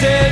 United